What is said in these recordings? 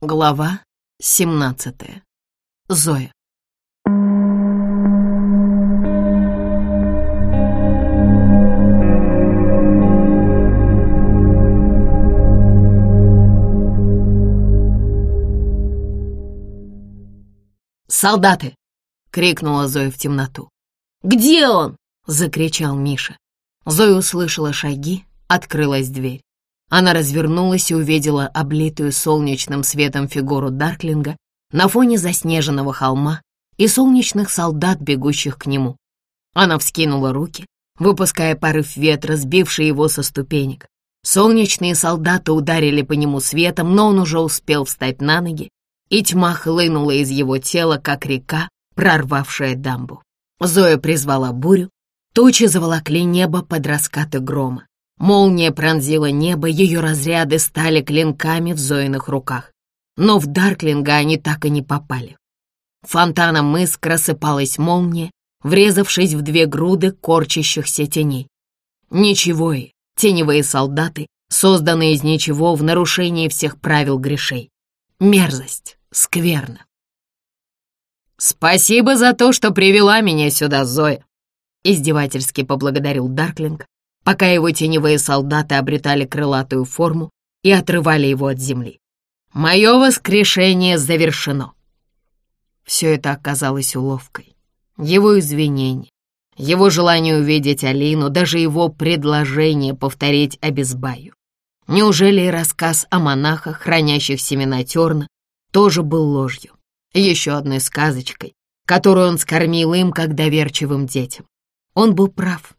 Глава 17. Зоя. «Солдаты!» — крикнула Зоя в темноту. «Где он?» — закричал Миша. Зоя услышала шаги, открылась дверь. Она развернулась и увидела облитую солнечным светом фигуру Дарклинга на фоне заснеженного холма и солнечных солдат, бегущих к нему. Она вскинула руки, выпуская порыв ветра, сбивший его со ступенек. Солнечные солдаты ударили по нему светом, но он уже успел встать на ноги, и тьма хлынула из его тела, как река, прорвавшая дамбу. Зоя призвала бурю, тучи заволокли небо под раскаты грома. Молния пронзила небо, ее разряды стали клинками в Зоиных руках. Но в Дарклинга они так и не попали. Фонтаном искр рассыпалась молния, врезавшись в две груды корчащихся теней. Ничего и теневые солдаты, созданные из ничего в нарушении всех правил грешей. Мерзость, скверно. «Спасибо за то, что привела меня сюда, Зоя!» Издевательски поблагодарил Дарклинг, пока его теневые солдаты обретали крылатую форму и отрывали его от земли. «Мое воскрешение завершено!» Все это оказалось уловкой. Его извинения, его желание увидеть Алину, даже его предложение повторить Обезбаю. Неужели и рассказ о монахах, хранящих семена терна, тоже был ложью? Еще одной сказочкой, которую он скормил им, как доверчивым детям. Он был прав.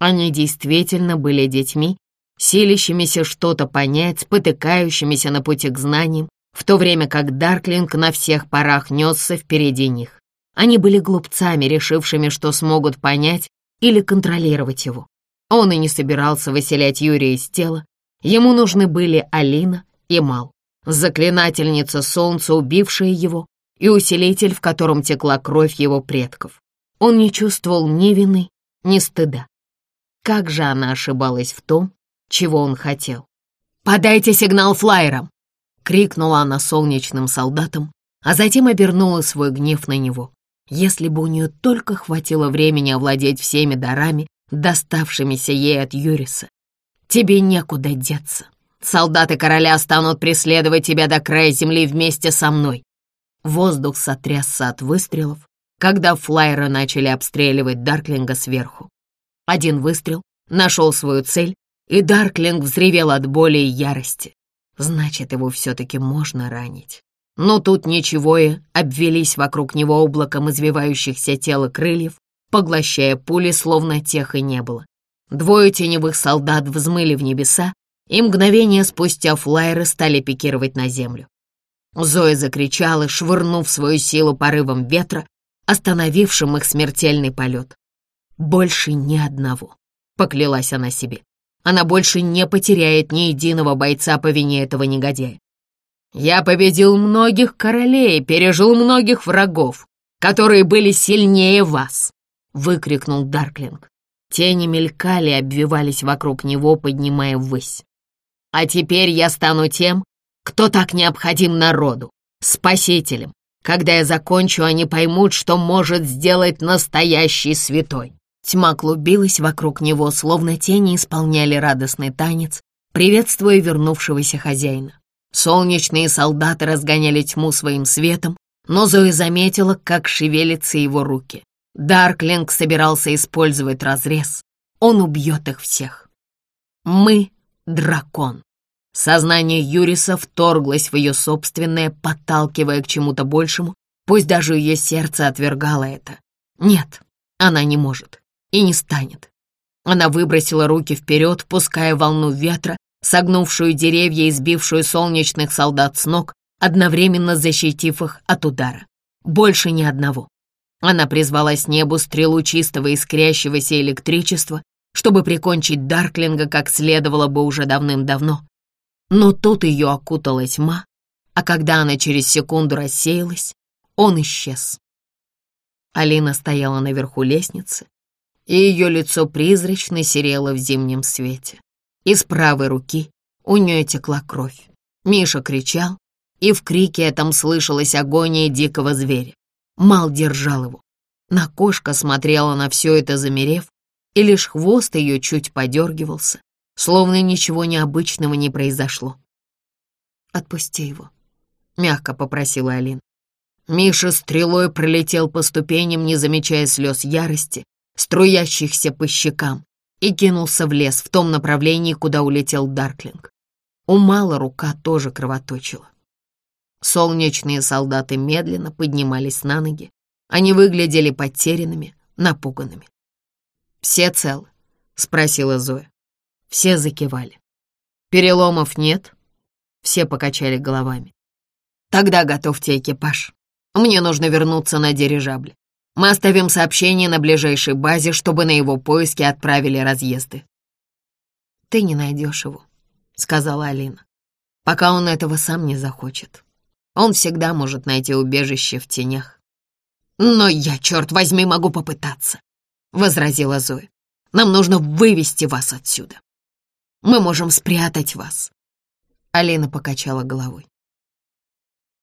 Они действительно были детьми, силящимися что-то понять, спотыкающимися на пути к знаниям, в то время как Дарклинг на всех парах несся впереди них. Они были глупцами, решившими, что смогут понять или контролировать его. Он и не собирался выселять Юрия из тела. Ему нужны были Алина и Мал, заклинательница солнца, убившая его, и усилитель, в котором текла кровь его предков. Он не чувствовал ни вины, ни стыда. Как же она ошибалась в том, чего он хотел. «Подайте сигнал флайерам!» — крикнула она солнечным солдатам, а затем обернула свой гнев на него. Если бы у нее только хватило времени овладеть всеми дарами, доставшимися ей от Юриса. Тебе некуда деться. Солдаты короля станут преследовать тебя до края земли вместе со мной. Воздух сотрясся от выстрелов, когда флайеры начали обстреливать Дарклинга сверху. Один выстрел нашел свою цель, и Дарклинг взревел от боли и ярости. Значит, его все-таки можно ранить. Но тут ничего и обвелись вокруг него облаком извивающихся тела крыльев, поглощая пули, словно тех и не было. Двое теневых солдат взмыли в небеса, и мгновение спустя флайеры стали пикировать на землю. Зоя закричала, швырнув свою силу порывом ветра, остановившим их смертельный полет. Больше ни одного, поклялась она себе. Она больше не потеряет ни единого бойца по вине этого негодяя. Я победил многих королей, пережил многих врагов, которые были сильнее вас, выкрикнул Дарклинг. Тени мелькали, обвивались вокруг него, поднимая ввысь. А теперь я стану тем, кто так необходим народу, спасителем. Когда я закончу, они поймут, что может сделать настоящий святой. Тьма клубилась вокруг него, словно тени исполняли радостный танец, приветствуя вернувшегося хозяина. Солнечные солдаты разгоняли тьму своим светом, но Зоя заметила, как шевелятся его руки. Дарклинг собирался использовать разрез. Он убьет их всех. Мы — дракон. Сознание Юриса вторглось в ее собственное, подталкивая к чему-то большему, пусть даже ее сердце отвергало это. Нет, она не может и не станет. Она выбросила руки вперед, пуская волну ветра, согнувшую деревья и сбившую солнечных солдат с ног, одновременно защитив их от удара. Больше ни одного. Она призвала с небу стрелу чистого искрящегося электричества, чтобы прикончить Дарклинга, как следовало бы уже давным-давно. Но тут ее окутала тьма, а когда она через секунду рассеялась, он исчез. Алина стояла наверху лестницы, и ее лицо призрачно серело в зимнем свете. Из правой руки у нее текла кровь. Миша кричал, и в крике этом слышалась агония дикого зверя. Мал держал его. На кошка смотрела на все это, замерев, и лишь хвост ее чуть подергивался, словно ничего необычного не произошло. «Отпусти его», — мягко попросила Алина. Миша стрелой пролетел по ступеням, не замечая слез ярости, струящихся по щекам, и кинулся в лес в том направлении, куда улетел Дарклинг. У Мала рука тоже кровоточила. Солнечные солдаты медленно поднимались на ноги. Они выглядели потерянными, напуганными. «Все целы?» — спросила Зоя. Все закивали. «Переломов нет?» Все покачали головами. «Тогда готовьте экипаж. Мне нужно вернуться на дирижабль. Мы оставим сообщение на ближайшей базе, чтобы на его поиски отправили разъезды». «Ты не найдешь его», — сказала Алина, «пока он этого сам не захочет. Он всегда может найти убежище в тенях». «Но я, черт возьми, могу попытаться», — возразила Зоя. «Нам нужно вывести вас отсюда. Мы можем спрятать вас». Алина покачала головой.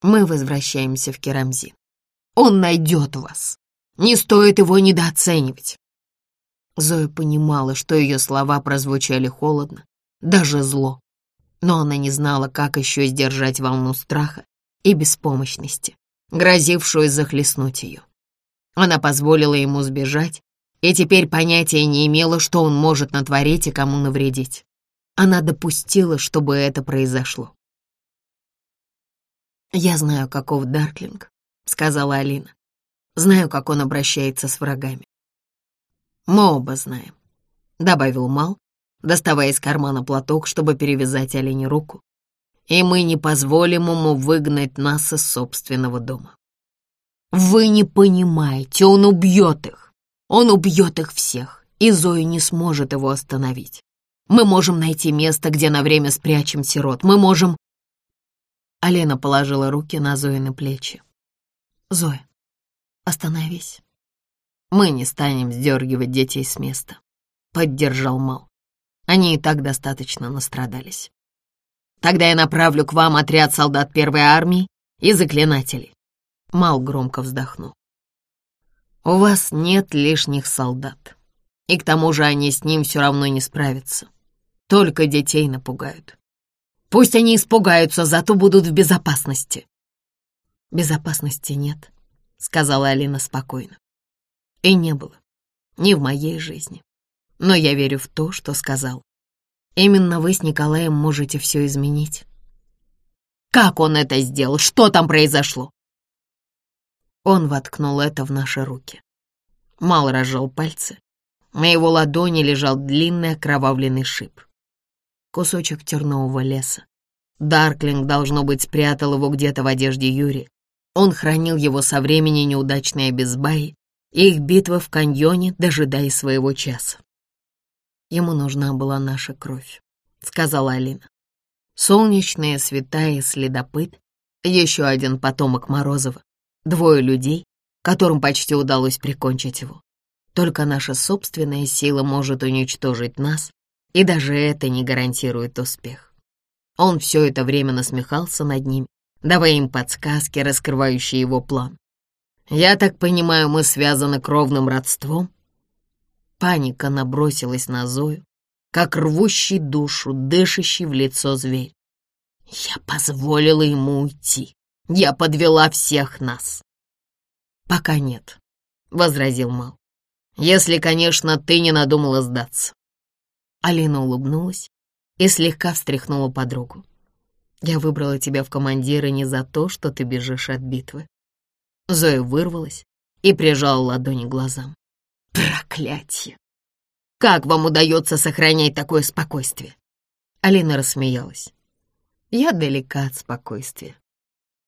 «Мы возвращаемся в Керамзин. Он найдет вас. Не стоит его недооценивать. Зоя понимала, что ее слова прозвучали холодно, даже зло. Но она не знала, как еще сдержать волну страха и беспомощности, грозившую захлестнуть ее. Она позволила ему сбежать, и теперь понятия не имела, что он может натворить и кому навредить. Она допустила, чтобы это произошло. «Я знаю, каков Дарклинг», — сказала Алина. Знаю, как он обращается с врагами. Мы оба знаем, — добавил Мал, доставая из кармана платок, чтобы перевязать олене руку. И мы не позволим ему выгнать нас из собственного дома. Вы не понимаете, он убьет их. Он убьет их всех, и Зоя не сможет его остановить. Мы можем найти место, где на время спрячем сирот. Мы можем...» Алена положила руки на Зои на плечи. «Зоя, Остановись. Мы не станем сдергивать детей с места, — поддержал Мал. Они и так достаточно настрадались. Тогда я направлю к вам отряд солдат первой армии и заклинателей. Мал громко вздохнул. У вас нет лишних солдат. И к тому же они с ним все равно не справятся. Только детей напугают. Пусть они испугаются, зато будут в безопасности. Безопасности нет, — сказала Алина спокойно. И не было. Ни в моей жизни. Но я верю в то, что сказал. Именно вы с Николаем можете все изменить. Как он это сделал? Что там произошло? Он воткнул это в наши руки. Мал разжал пальцы. На его ладони лежал длинный окровавленный шип. Кусочек тернового леса. Дарклинг, должно быть, спрятал его где-то в одежде Юрия. Он хранил его со времени неудачной обезбаи и их битвы в каньоне, дожидаясь своего часа. «Ему нужна была наша кровь», — сказала Алина. Солнечная святая следопыт, еще один потомок Морозова, двое людей, которым почти удалось прикончить его. Только наша собственная сила может уничтожить нас, и даже это не гарантирует успех. Он все это время насмехался над ними, давая им подсказки, раскрывающие его план. «Я так понимаю, мы связаны кровным родством?» Паника набросилась на Зою, как рвущий душу, дышащий в лицо зверь. «Я позволила ему уйти. Я подвела всех нас». «Пока нет», — возразил Мал. «Если, конечно, ты не надумала сдаться». Алина улыбнулась и слегка встряхнула подругу. Я выбрала тебя в командиры не за то, что ты бежишь от битвы. Зоя вырвалась и прижала ладони к глазам. Проклятье! Как вам удается сохранять такое спокойствие? Алина рассмеялась. Я далека от спокойствия.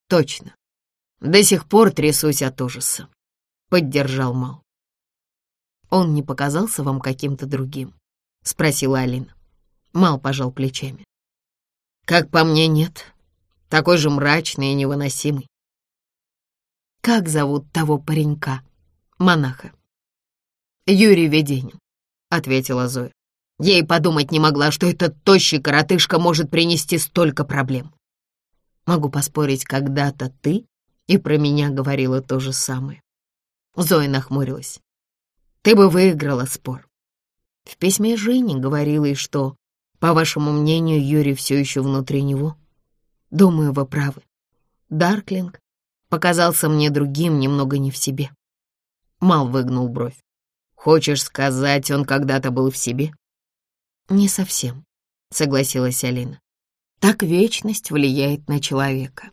Точно. До сих пор трясусь от ужаса. Поддержал Мал. Он не показался вам каким-то другим? Спросила Алина. Мал пожал плечами. Как по мне, нет. Такой же мрачный и невыносимый. Как зовут того паренька, монаха? Юрий Веденин, ответила Зоя. И подумать не могла, что этот тощий коротышка может принести столько проблем. Могу поспорить, когда-то ты и про меня говорила то же самое. Зоя нахмурилась. Ты бы выиграла спор. В письме Жени говорила и что, по вашему мнению, Юрий все еще внутри него. Думаю, вы правы. Дарклинг показался мне другим, немного не в себе. Мал выгнул бровь. Хочешь сказать, он когда-то был в себе? Не совсем, согласилась Алина. Так вечность влияет на человека.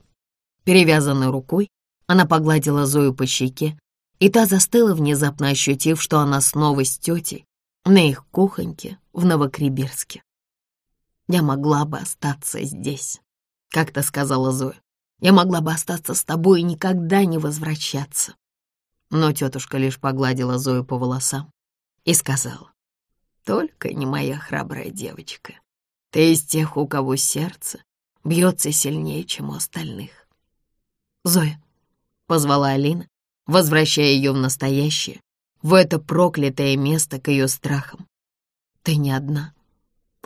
Перевязанной рукой она погладила Зою по щеке, и та застыла, внезапно ощутив, что она снова с тетей на их кухоньке в Новокребирске. «Я могла бы остаться здесь», — как-то сказала Зоя. «Я могла бы остаться с тобой и никогда не возвращаться». Но тетушка лишь погладила Зою по волосам и сказала, «Только не моя храбрая девочка. Ты из тех, у кого сердце бьется сильнее, чем у остальных». «Зоя», — позвала Алина, возвращая ее в настоящее, в это проклятое место к ее страхам. «Ты не одна,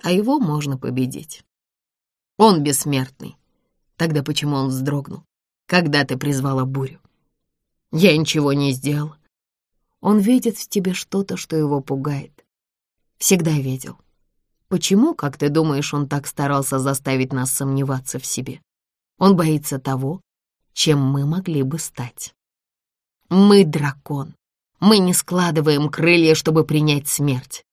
а его можно победить. Он бессмертный. Тогда почему он вздрогнул, когда ты призвала бурю? Я ничего не сделал. Он видит в тебе что-то, что его пугает. Всегда видел. Почему, как ты думаешь, он так старался заставить нас сомневаться в себе? Он боится того, чем мы могли бы стать. Мы дракон. Мы не складываем крылья, чтобы принять смерть.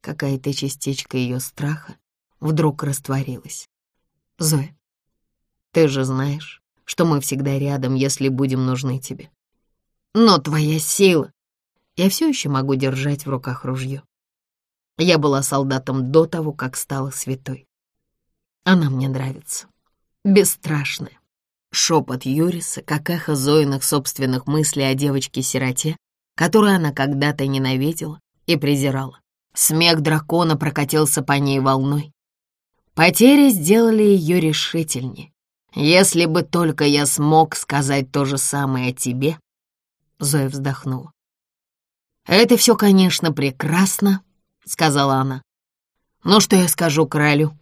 Какая-то частичка ее страха вдруг растворилась. Зоя, ты же знаешь, что мы всегда рядом, если будем нужны тебе. Но твоя сила... Я все еще могу держать в руках ружье. Я была солдатом до того, как стала святой. Она мне нравится. Бесстрашная. Шепот Юриса, как эхо Зоиных собственных мыслей о девочке-сироте, которую она когда-то ненавидела и презирала. Смех дракона прокатился по ней волной. Потери сделали ее решительнее. Если бы только я смог сказать то же самое о тебе, Зоя вздохнула. «Это все, конечно, прекрасно», — сказала она. «Но что я скажу королю?